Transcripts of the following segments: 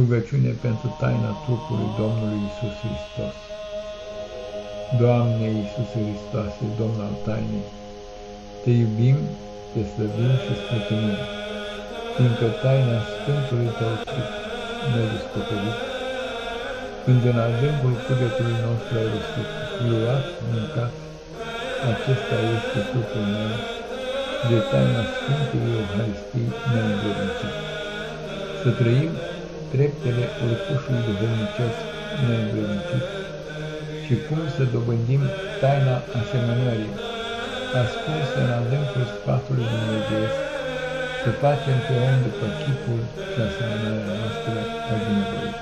Rugăciune pentru taina trupului Domnului Isus Hristos. Doamne Iisuse Hristoase, Domn al tainei, Te iubim, Te slăbim și spătimim, fiindcă taina Sfântului Tău trup ne-a descoperit, când în adâncul cugetului nostru ai rostit, luat, mâncat, acesta este trupul meu, de taina Sfântului Euharistii ne-a Să trăim treptele urcușului duhovnicesc neînvrednicit și cum să dobândim taina asemănării, ascunsă în adâncul spatului Dumnezeiesc, să facem pe om după chipul și asemănarea noastră a binevoit.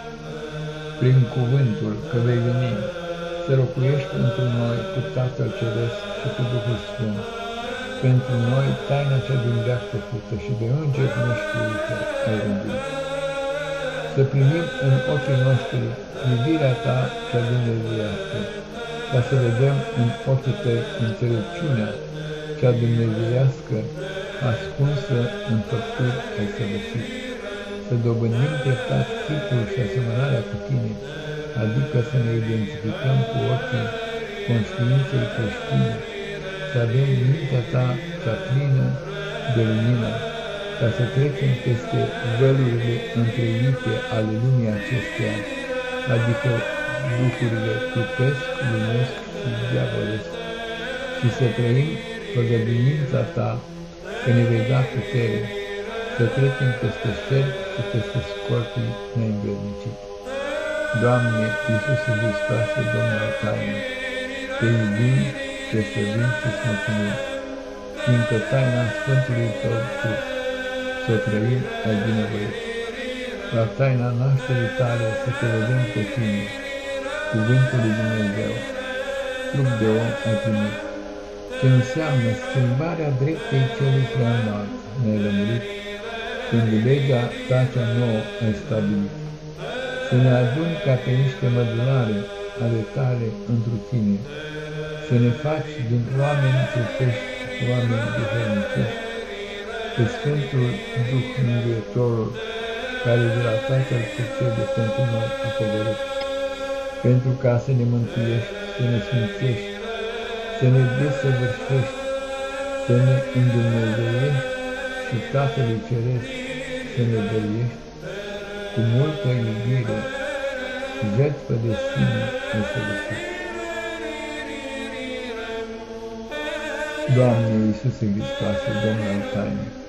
Prin cuvântul că vei veni, să locuiești pentru noi cu Tatăl Ceresc și cu Duhul Sfânt, pentru noi taina cea din veac făcută și de îngeri neștiută ai rânduit să primim în ochii noștri iubirea Ta cea dumnezeiască, ca să vedem în ochii Tăi înțelepciunea cea dumnezeiască ascunsă în făpturi ai săvârșit, să dobândim treptat chipul și asemănarea cu Tine, adică să ne identificăm cu ochii conștiinței creștine, să avem mintea Ta cea plină de lumină, ca să trecem peste vălurile întreite ale lumii acesteia, adică lucrurile trupesc, lumesc și diavolesc, și să trăim făgăduința Ta că ne vei da putere, să trecem peste șerpi și peste scorpii neînvrednicit. Doamne, Iisuse Hristoase, Domnul al Tainei, Te iubim, Te săvim și mulțumim, fiindcă taina Sfântului Tău trup să trăim ai binevoit. La taina nașterii tale să te vedem pe tine, cuvântul lui Dumnezeu, trup de om ai primit, ce înseamnă schimbarea dreptei celui prea înalt, ne-ai lămurit, când legea ta cea nouă ai stabilit. Să ne adun ca pe niște mădunare ale tale întru tine, să ne faci din oameni trupești, oameni duhovnicești, pe Sfântul Duh Mângâietorul, care de la Tatăl ce cede pentru noi a pogorât, pentru ca să ne mântuiești, să ne sfințești, să ne desăvârșești, să ne îndumnezeiești și Tatălui Ceresc să ne dăruiești cu multă iubire, jertfă de sine nesăvârșit. Doamne Iisuse Hristoase, Domnul al tainei,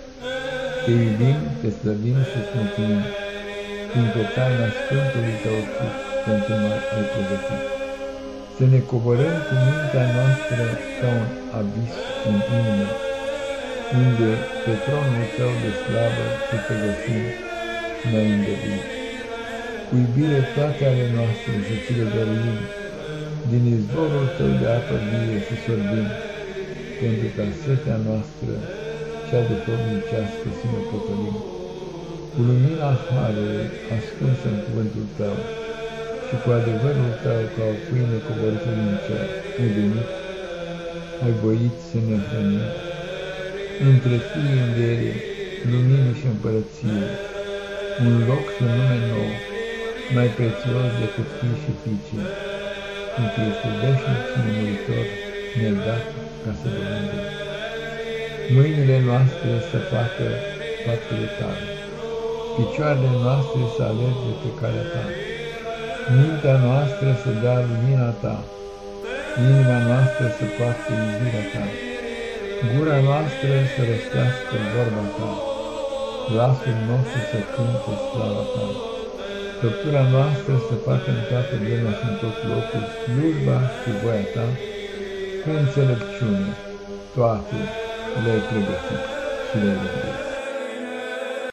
te iubim, te slăbim și îți mulțumim, fiindcă taina Sfântului Tău Trup pentru noi ai pregătit. Să ne coborăm cu mintea noastră ca un abis în inimă, unde pe tronul Tău de slavă și te găsim mai îngăduit. Cu iubire toate ale noastre să ți le dăruim, din izvorul Tău de apă vie să sorbim, pentru ca setea noastră cea duhovnicească să ne potolim. Cu lumina Harului ascunsă în cuvântul Tău și cu adevărul Tău ca o pâine coborâtă din cer, ai venit, ai voit să ne hrănim. Între fii învierii, luminii și împărăție, un loc și un nume nou, mai prețios decât fii și fiice, fiindcă este veșnic și nemuritor, ne-ai dat ca să domnăm mâinile noastre să facă faptele tale, picioarele noastre să alerge pe calea ta, mintea noastră să dea lumina ta, inima noastră să poată iubirea ta, gura noastră să răstească vorba ta, glasul nostru să cânte slava ta, făptura noastră să facă în toată vremea și în tot locul slujba și voia ta, cu înțelepciune, toate le-ai pregătit și le-ai gândit.